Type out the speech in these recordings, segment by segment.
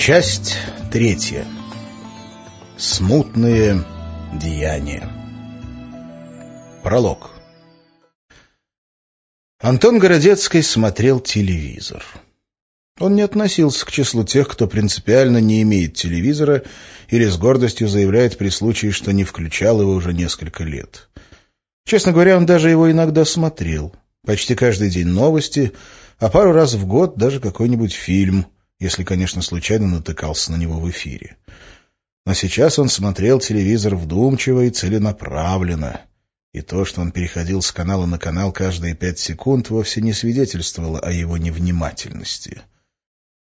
Часть третья. Смутные деяния. Пролог. Антон Городецкий смотрел телевизор. Он не относился к числу тех, кто принципиально не имеет телевизора или с гордостью заявляет при случае, что не включал его уже несколько лет. Честно говоря, он даже его иногда смотрел. Почти каждый день новости, а пару раз в год даже какой-нибудь фильм, если, конечно, случайно натыкался на него в эфире. Но сейчас он смотрел телевизор вдумчиво и целенаправленно. И то, что он переходил с канала на канал каждые пять секунд, вовсе не свидетельствовало о его невнимательности.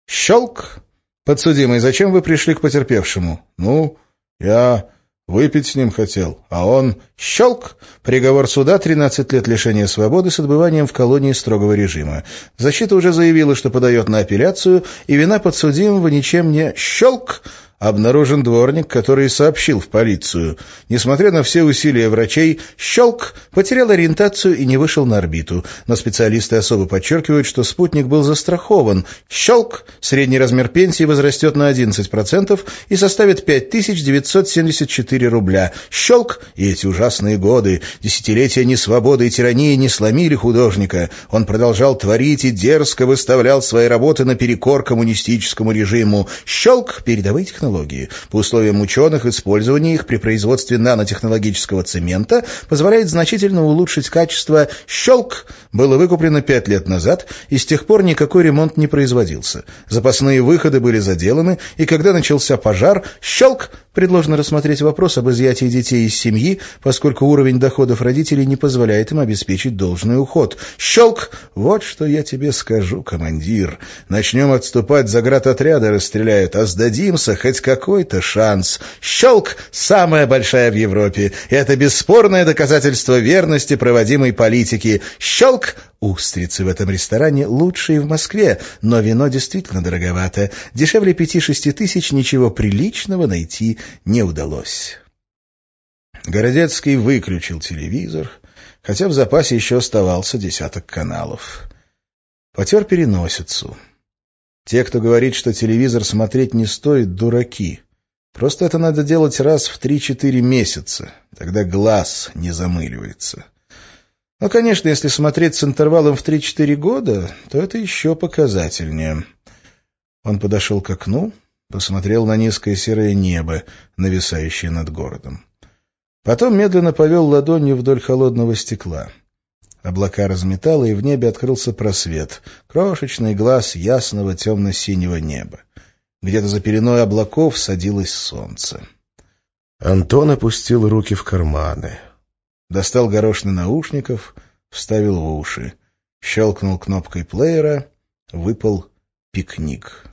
«Щелк! Подсудимый, зачем вы пришли к потерпевшему?» «Ну, я выпить с ним хотел, а он...» «Щелк! Приговор суда — 13 лет лишения свободы с отбыванием в колонии строгого режима. Защита уже заявила, что подает на апелляцию, и вина подсудимого ничем не... Щелк! Обнаружен дворник, который сообщил в полицию. Несмотря на все усилия врачей, щелк потерял ориентацию и не вышел на орбиту. Но специалисты особо подчеркивают, что спутник был застрахован. Щелк средний размер пенсии возрастет на 11% и составит 5974 рубля. Щелк и эти ужасные годы, десятилетия несвободы и тирании не сломили художника. Он продолжал творить и дерзко выставлял свои работы наперекор коммунистическому режиму. Щелк передовые технологии технологии. По условиям ученых, использование их при производстве нанотехнологического цемента позволяет значительно улучшить качество «щелк» было выкуплено пять лет назад, и с тех пор никакой ремонт не производился. Запасные выходы были заделаны, и когда начался пожар, «щелк» предложено рассмотреть вопрос об изъятии детей из семьи, поскольку уровень доходов родителей не позволяет им обеспечить должный уход. «Щелк! Вот что я тебе скажу, командир. Начнем отступать, за отряда расстреляют, а сдадимся, хоть хоть какой-то шанс. Щелк — самая большая в Европе. Это бесспорное доказательство верности проводимой политики. Щелк — устрицы в этом ресторане лучшие в Москве, но вино действительно дороговато. Дешевле пяти-шести тысяч ничего приличного найти не удалось. Городецкий выключил телевизор, хотя в запасе еще оставался десяток каналов. Потер переносицу. Те, кто говорит, что телевизор смотреть не стоит, дураки. Просто это надо делать раз в три-четыре месяца. Тогда глаз не замыливается. Но, конечно, если смотреть с интервалом в три-четыре года, то это еще показательнее. Он подошел к окну, посмотрел на низкое серое небо, нависающее над городом. Потом медленно повел ладонью вдоль холодного стекла. Облака разметало, и в небе открылся просвет, крошечный глаз ясного темно-синего неба. Где-то за пеленой облаков садилось солнце. Антон опустил руки в карманы. Достал горошины наушников, вставил в уши. Щелкнул кнопкой плеера, выпал пикник.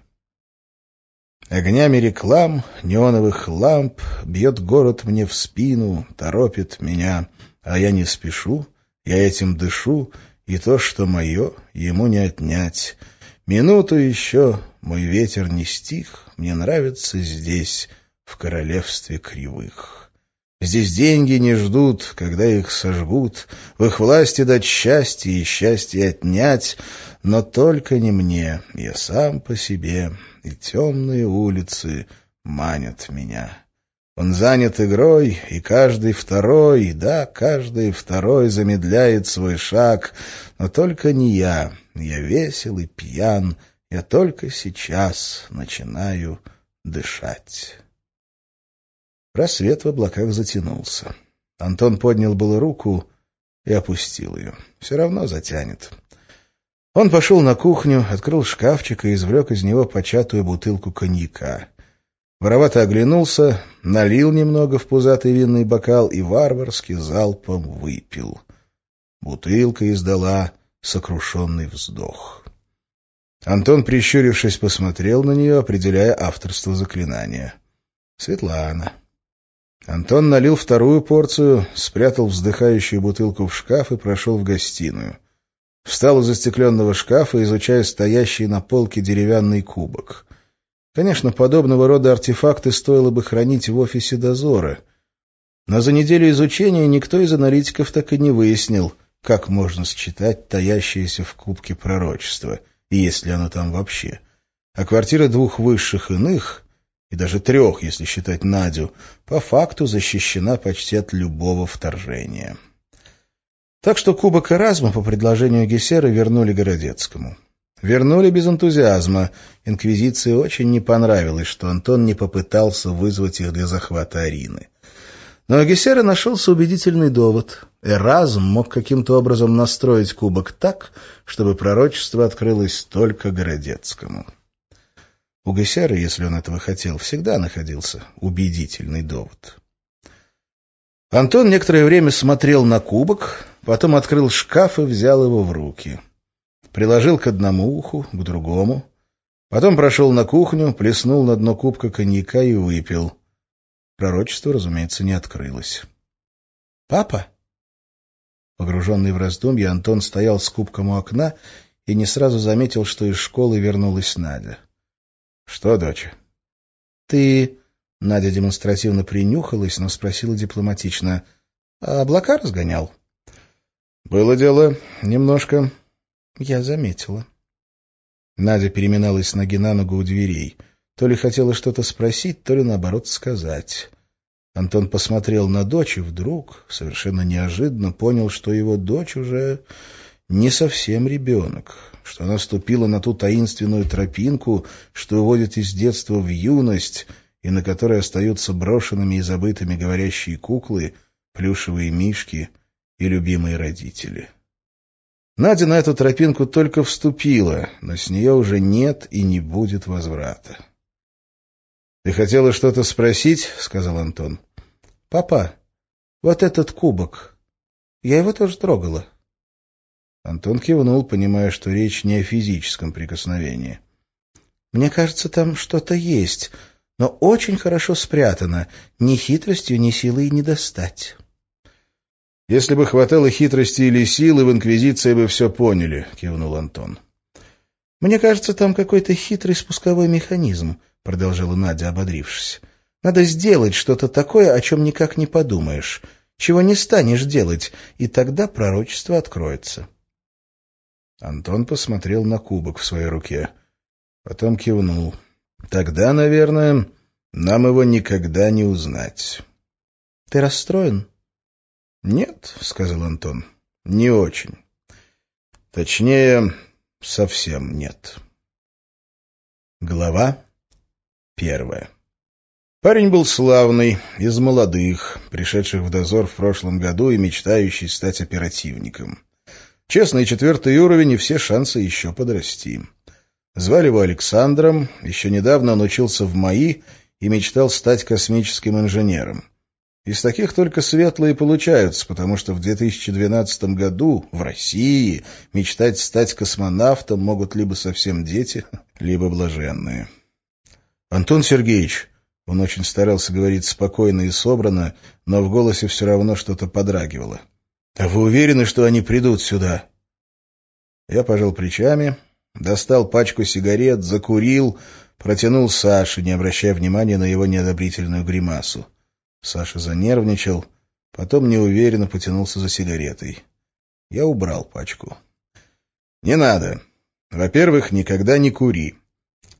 Огнями реклам, неоновых ламп бьет город мне в спину, торопит меня, а я не спешу, я этим дышу, и то, что мое, ему не отнять. Минуту еще, мой ветер не стих, мне нравится здесь, в королевстве кривых. Здесь деньги не ждут, когда их сожгут, в их власти дать счастье и счастье отнять, но только не мне, я сам по себе, и темные улицы манят меня. Он занят игрой, и каждый второй, да, каждый второй замедляет свой шаг, но только не я. Я весел и пьян, я только сейчас начинаю дышать. Рассвет в облаках затянулся. Антон поднял было руку и опустил ее. Все равно затянет. Он пошел на кухню, открыл шкафчик и извлек из него початую бутылку коньяка. Воровато оглянулся, налил немного в пузатый винный бокал и варварски залпом выпил. Бутылка издала сокрушенный вздох. Антон, прищурившись, посмотрел на нее, определяя авторство заклинания. Светлана. Антон налил вторую порцию, спрятал вздыхающую бутылку в шкаф и прошел в гостиную. Встал у застекленного шкафа, изучая стоящий на полке деревянный кубок. Конечно, подобного рода артефакты стоило бы хранить в офисе дозора. Но за неделю изучения никто из аналитиков так и не выяснил, как можно считать таящееся в кубке пророчество, и есть ли оно там вообще. а квартира двух высших иных, и даже трех, если считать Надю, по факту защищена почти от любого вторжения. Так что кубок Эразма по предложению Гессера вернули Городецкому. Вернули без энтузиазма. Инквизиции очень не понравилось, что Антон не попытался вызвать их для захвата Арины. Но у Гессера нашелся убедительный довод. Эразм мог каким-то образом настроить кубок так, чтобы пророчество открылось только Городецкому. У Гессера, если он этого хотел, всегда находился убедительный довод. Антон некоторое время смотрел на кубок, потом открыл шкаф и взял его в руки. Приложил к одному уху, к другому. Потом прошел на кухню, плеснул на дно кубка коньяка и выпил. Пророчество, разумеется, не открылось. «Папа?» Погруженный в раздумья, Антон стоял с кубком у окна и не сразу заметил, что из школы вернулась Надя. «Что, доча?» «Ты...» — Надя демонстративно принюхалась, но спросила дипломатично. «А облака разгонял?» «Было дело. Немножко». «Я заметила». Надя переминалась с ноги на ногу у дверей. То ли хотела что-то спросить, то ли, наоборот, сказать. Антон посмотрел на дочь и вдруг, совершенно неожиданно, понял, что его дочь уже не совсем ребенок, что она ступила на ту таинственную тропинку, что уводит из детства в юность, и на которой остаются брошенными и забытыми говорящие куклы, плюшевые мишки и любимые родители. Надя на эту тропинку только вступила, но с нее уже нет и не будет возврата. «Ты хотела что-то спросить?» — сказал Антон. «Папа, вот этот кубок, я его тоже трогала». Антон кивнул, понимая, что речь не о физическом прикосновении. «Мне кажется, там что-то есть, но очень хорошо спрятано. Ни хитростью, ни силой не достать». «Если бы хватало хитрости или силы, в Инквизиции бы все поняли», — кивнул Антон. «Мне кажется, там какой-то хитрый спусковой механизм продолжала Надя, ободрившись. «Надо сделать что-то такое, о чем никак не подумаешь, чего не станешь делать, и тогда пророчество откроется». Антон посмотрел на кубок в своей руке. Потом кивнул. «Тогда, наверное, нам его никогда не узнать». «Ты расстроен?» «Нет», — сказал Антон, — «не очень. Точнее, совсем нет». Глава Первое. Парень был славный, из молодых, пришедших в дозор в прошлом году и мечтающий стать оперативником. Честный четвертый уровень и все шансы еще подрасти. Звали его Александром, еще недавно он учился в МАИ и мечтал стать космическим инженером. Из таких только светлые получаются, потому что в 2012 году в России мечтать стать космонавтом могут либо совсем дети, либо блаженные. «Антон Сергеевич!» Он очень старался говорить спокойно и собрано, но в голосе все равно что-то подрагивало. «А вы уверены, что они придут сюда?» Я пожал плечами, достал пачку сигарет, закурил, протянул Саше, не обращая внимания на его неодобрительную гримасу. Саша занервничал, потом неуверенно потянулся за сигаретой. Я убрал пачку. «Не надо. Во-первых, никогда не кури.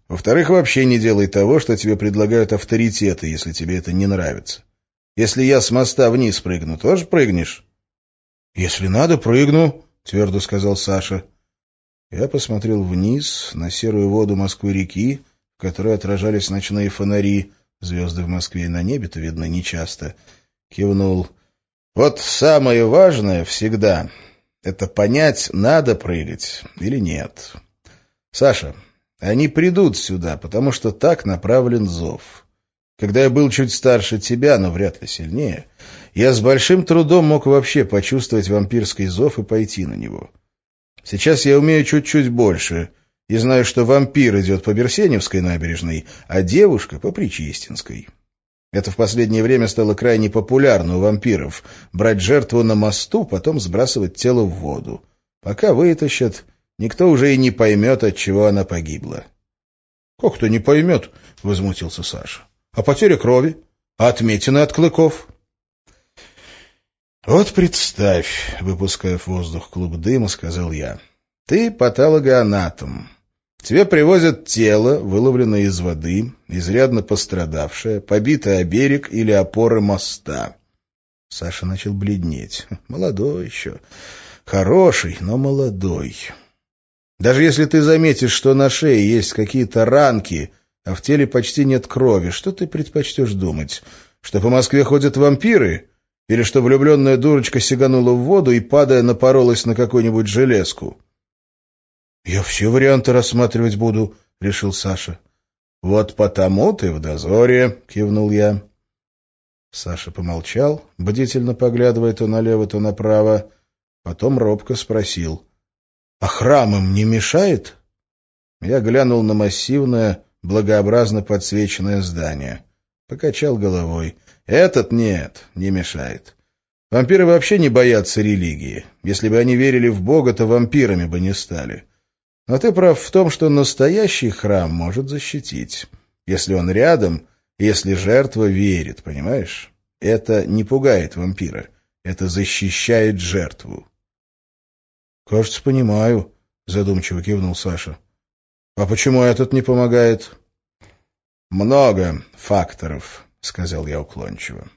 Во-вторых, вообще не делай того, что тебе предлагают авторитеты, если тебе это не нравится. Если я с моста вниз прыгну, тоже прыгнешь? — Если надо, прыгну, — твердо сказал Саша. Я посмотрел вниз на серую воду Москвы-реки, в которой отражались ночные фонари. Звезды в Москве и на небе-то видны нечасто. Кивнул. Вот самое важное всегда — это понять, надо прыгать или нет. Саша, они придут сюда, потому что так направлен зов. Когда я был чуть старше тебя, но вряд ли сильнее, я с большим трудом мог вообще почувствовать вампирский зов и пойти на него. Сейчас я умею чуть-чуть больше и знаю, что вампир идет по Берсеневской набережной, а девушка — по Причистинской. Это в последнее время стало крайне популярно у вампиров — брать жертву на мосту, потом сбрасывать тело в воду. Пока вытащат, Никто уже и не поймет, от чего она погибла. — Как то не поймет? — возмутился Саша. — А потеря крови? А отметины от клыков? — Вот представь, — выпуская в воздух клуб дыма, сказал я. — Ты патологоанатом. Тебе привозят тело, выловленное из воды, изрядно пострадавшее, побитое о берег или опоры моста. Саша начал бледнеть. Молодой еще. Хороший, но молодой. Даже если ты заметишь, что на шее есть какие-то ранки, а в теле почти нет крови, что ты предпочтешь думать? Что по Москве ходят вампиры? Или что влюбленная дурочка сиганула в воду и, падая, напоролась на какую-нибудь железку? — Я все варианты рассматривать буду, — решил Саша. — Вот потому ты в дозоре, — кивнул я. Саша помолчал, бдительно поглядывая то налево, то направо. Потом робко спросил. — А храм им не мешает? Я глянул на массивное, благообразно подсвеченное здание. Покачал головой. Этот нет, не мешает. Вампиры вообще не боятся религии. Если бы они верили в Бога, то вампирами бы не стали. Но ты прав в том, что настоящий храм может защитить. Если он рядом, если жертва верит, понимаешь? Это не пугает вампира. Это защищает жертву. — Кажется, понимаю, — задумчиво кивнул Саша. — А почему этот не помогает? — Много факторов, — сказал я уклончиво.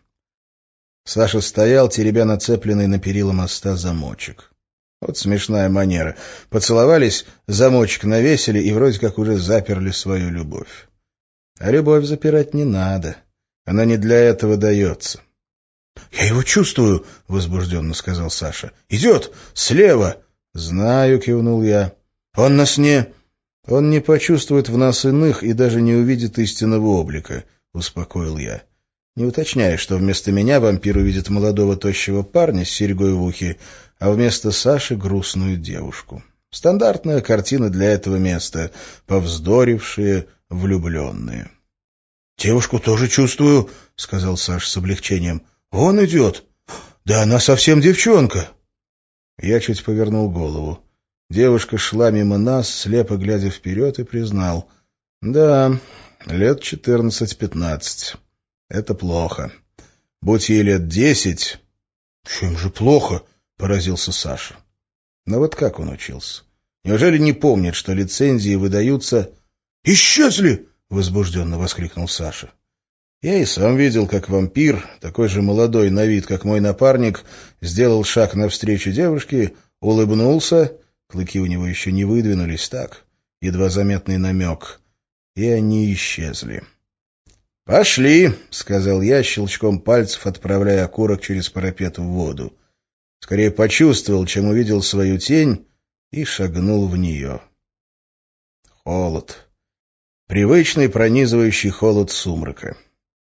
Саша стоял, теребя нацепленный на перила моста замочек. Вот смешная манера. Поцеловались, замочек навесили и вроде как уже заперли свою любовь. А любовь запирать не надо. Она не для этого дается. — Я его чувствую, — возбужденно сказал Саша. — Идет! Слева! — Знаю, — кивнул я. — Он нас не... — Он не почувствует в нас иных и даже не увидит истинного облика, — успокоил я. Не уточняя, что вместо меня вампир увидит молодого тощего парня с серьгой в ухе, а вместо Саши — грустную девушку. Стандартная картина для этого места — повздорившие, влюбленные. — Девушку тоже чувствую, — сказал Саш с облегчением. — Он идет. Да она совсем девчонка. Я чуть повернул голову. Девушка шла мимо нас, слепо глядя вперед, и признал. — Да, лет четырнадцать-пятнадцать. Это плохо. Будь ей лет десять... — Чем же плохо? — поразился Саша. Но вот как он учился? Неужели не помнит, что лицензии выдаются... — Исчезли! — возбужденно воскликнул Саша. Я и сам видел, как вампир, такой же молодой на вид, как мой напарник, сделал шаг навстречу девушке, улыбнулся, клыки у него еще не выдвинулись так, едва заметный намек, и они исчезли. «Пошли!» — сказал я, щелчком пальцев отправляя окурок через парапет в воду. Скорее почувствовал, чем увидел свою тень, и шагнул в нее. Холод. Привычный пронизывающий холод сумрака.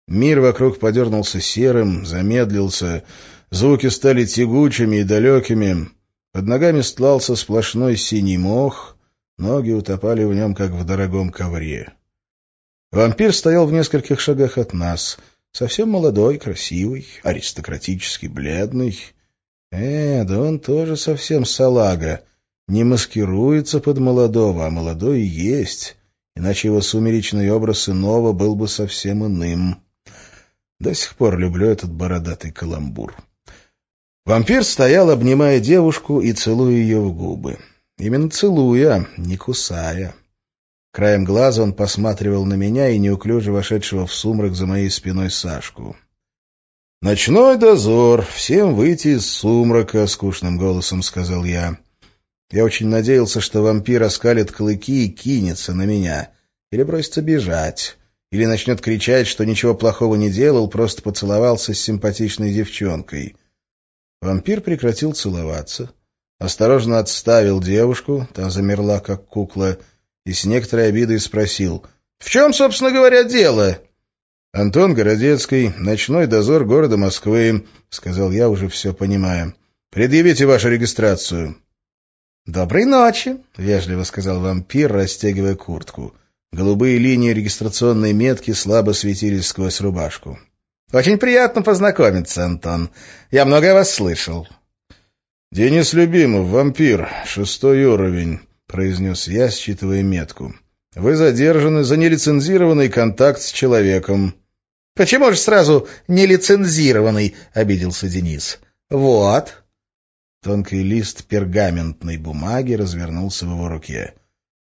Мир вокруг подернулся серым, замедлился, звуки стали тягучими и далекими. Под ногами стлался сплошной синий мох, ноги утопали в нем, как в дорогом ковре. Вампир стоял в нескольких шагах от нас, совсем молодой, красивый, аристократически бледный. Э, да он тоже совсем салага, не маскируется под молодого, а молодой и есть иначе его сумеречный образ иного был бы совсем иным. До сих пор люблю этот бородатый каламбур. Вампир стоял, обнимая девушку и целуя ее в губы. Именно целуя, не кусая. Краем глаза он посматривал на меня и неуклюже вошедшего в сумрак за моей спиной Сашку. «Ночной дозор! Всем выйти из сумрака!» — скучным голосом сказал я. Я очень надеялся, что вампир оскалит клыки и кинется на меня. Или бросится бежать. Или начнет кричать, что ничего плохого не делал, просто поцеловался с симпатичной девчонкой. Вампир прекратил целоваться. Осторожно отставил девушку, та замерла, как кукла, и с некоторой обидой спросил. «В чем, собственно говоря, дело?» «Антон Городецкий, ночной дозор города Москвы», — сказал я, уже все понимая. «Предъявите вашу регистрацию». «Доброй ночи», — вежливо сказал вампир, растягивая куртку. Голубые линии регистрационной метки слабо светились сквозь рубашку. «Очень приятно познакомиться, Антон. Я много о вас слышал». «Денис Любимов, вампир, шестой уровень», — произнес я, считывая метку. «Вы задержаны за нелицензированный контакт с человеком». «Почему же сразу нелицензированный?» — обиделся Денис. «Вот». Тонкий лист пергаментной бумаги развернулся в его руке.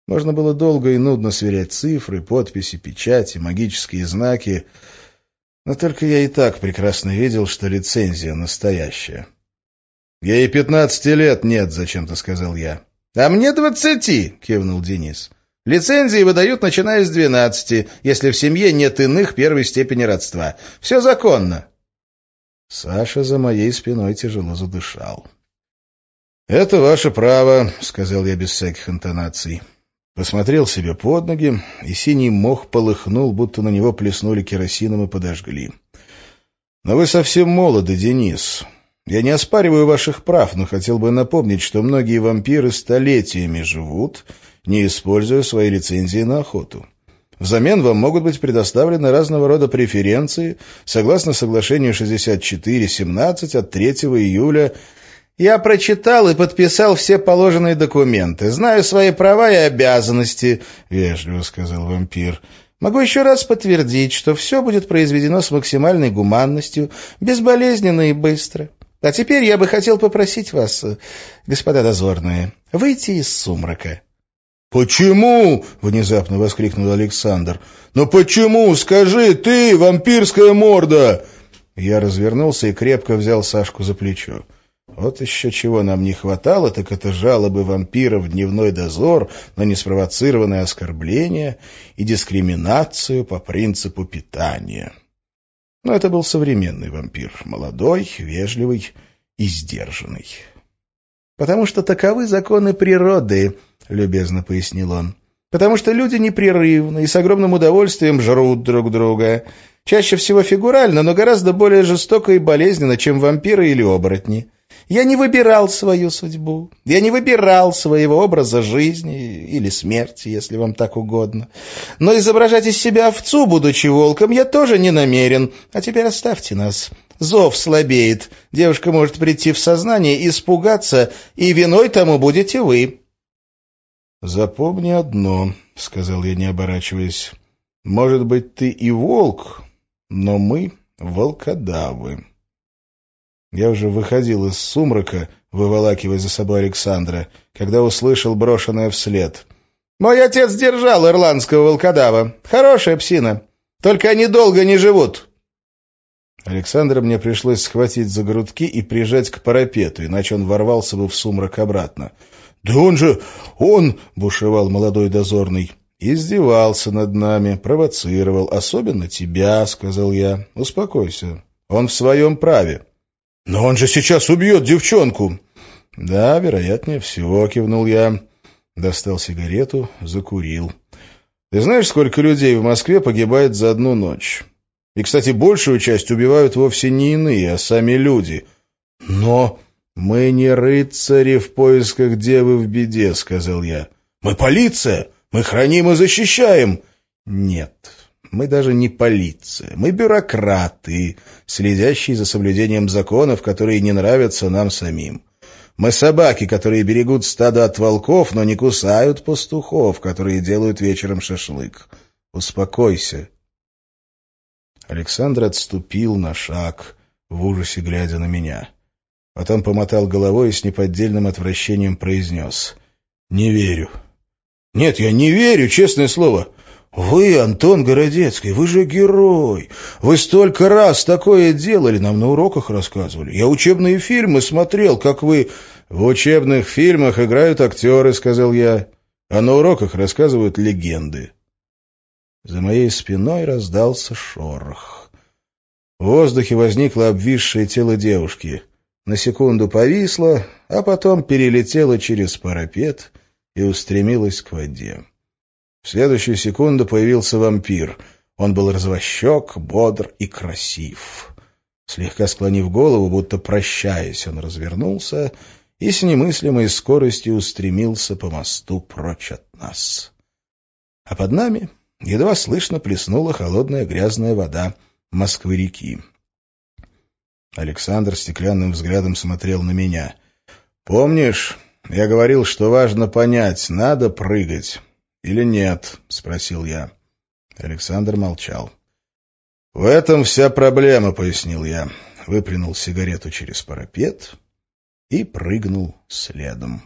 Можно было долго и нудно сверять цифры, подписи, печати, магические знаки, но только я и так прекрасно видел, что лицензия настоящая. «Ей пятнадцати лет нет», — зачем-то сказал я. «А мне двадцати», — кивнул Денис. «Лицензии выдают, начиная с двенадцати, если в семье нет иных первой степени родства. Все законно». Саша за моей спиной тяжело задышал. «Это ваше право», — сказал я без всяких интонаций. Посмотрел себе под ноги, и синий мох полыхнул, будто на него плеснули керосином и подожгли. «Но вы совсем молоды, Денис. Я не оспариваю ваших прав, но хотел бы напомнить, что многие вампиры столетиями живут, не используя свои лицензии на охоту. Взамен вам могут быть предоставлены разного рода преференции, согласно соглашению 64-17 от 3 июля. Я прочитал и подписал все положенные документы. Знаю свои права и обязанности, — вежливо сказал вампир. Могу еще раз подтвердить, что все будет произведено с максимальной гуманностью, безболезненно и быстро. А теперь я бы хотел попросить вас, господа дозорные, выйти из сумрака. «Почему?» — внезапно воскликнул Александр. «Но почему? Скажи, ты, вампирская морда!» Я развернулся и крепко взял Сашку за плечо. Вот еще чего нам не хватало, так это жалобы вампиров в дневной дозор на неспровоцированное оскорбление и дискриминацию по принципу питания. Но это был современный вампир, молодой, вежливый и сдержанный. «Потому что таковы законы природы», — любезно пояснил он. «Потому что люди непрерывно и с огромным удовольствием жрут друг друга. Чаще всего фигурально, но гораздо более жестоко и болезненно, чем вампиры или оборотни. Я не выбирал свою судьбу. Я не выбирал своего образа жизни или смерти, если вам так угодно. Но изображать из себя овцу, будучи волком, я тоже не намерен. А теперь оставьте нас. Зов слабеет. Девушка может прийти в сознание, испугаться, и виной тому будете вы. «Запомни одно», — сказал я, не оборачиваясь. «Может быть, ты и волк, но мы волкодавы». Я уже выходил из сумрака, выволакивая за собой Александра, когда услышал брошенное вслед. «Мой отец держал ирландского волкодава. Хорошая псина. Только они долго не живут». Александра мне пришлось схватить за грудки и прижать к парапету, иначе он ворвался бы в сумрак обратно. «Да он же... он...» — бушевал молодой дозорный. «Издевался над нами, провоцировал, особенно тебя», — сказал я. «Успокойся. Он в своем праве». «Но он же сейчас убьет девчонку!» «Да, вероятнее всего», — кивнул я. Достал сигарету, закурил. «Ты знаешь, сколько людей в Москве погибает за одну ночь? И, кстати, большую часть убивают вовсе не иные, а сами люди. Но мы не рыцари в поисках девы в беде», — сказал я. «Мы полиция! Мы храним и защищаем!» «Нет, мы даже не полиция, мы бюрократы, следящие за соблюдением законов, которые не нравятся нам самим. Мы собаки, которые берегут стадо от волков, но не кусают пастухов, которые делают вечером шашлык. Успокойся. Александр отступил на шаг, в ужасе глядя на меня. Потом помотал головой и с неподдельным отвращением произнес. «Не верю». «Нет, я не верю, честное слово. «Вы, Антон Городецкий, вы же герой! Вы столько раз такое делали, нам на уроках рассказывали. Я учебные фильмы смотрел, как вы...» «В учебных фильмах играют актеры», — сказал я, «а на уроках рассказывают легенды». За моей спиной раздался шорох. В воздухе возникло обвисшее тело девушки. На секунду повисло, а потом перелетело через парапет и устремилось к воде. В следующую секунду появился вампир. Он был развощек, бодр и красив. Слегка склонив голову, будто прощаясь, он развернулся и с немыслимой скоростью устремился по мосту прочь от нас. А под нами едва слышно плеснула холодная грязная вода Москвы-реки. Александр стеклянным взглядом смотрел на меня. «Помнишь, я говорил, что важно понять, надо прыгать или нет?» — спросил я. Александр молчал. «В этом вся проблема», — пояснил я. Выплюнул сигарету через парапет и прыгнул следом.